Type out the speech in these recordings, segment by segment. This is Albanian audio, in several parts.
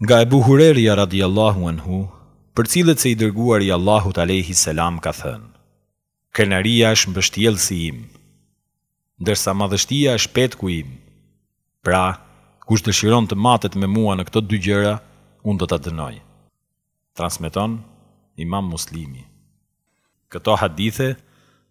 Nga Ebu Hurerja radhijallâhu anhu përcillet se i Dërguari i Allahut alejhi selam ka thënë, Krenaria është mbështjellësi im, ndërsa madhështia është petku im, pra, kush dëshiron të matet me mua në këto dy gjëra, unë do ta dënoj. Transmeton Imam Muslimi. Këto hadithe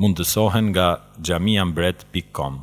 mundësohen nga xhamia mbret pik kom.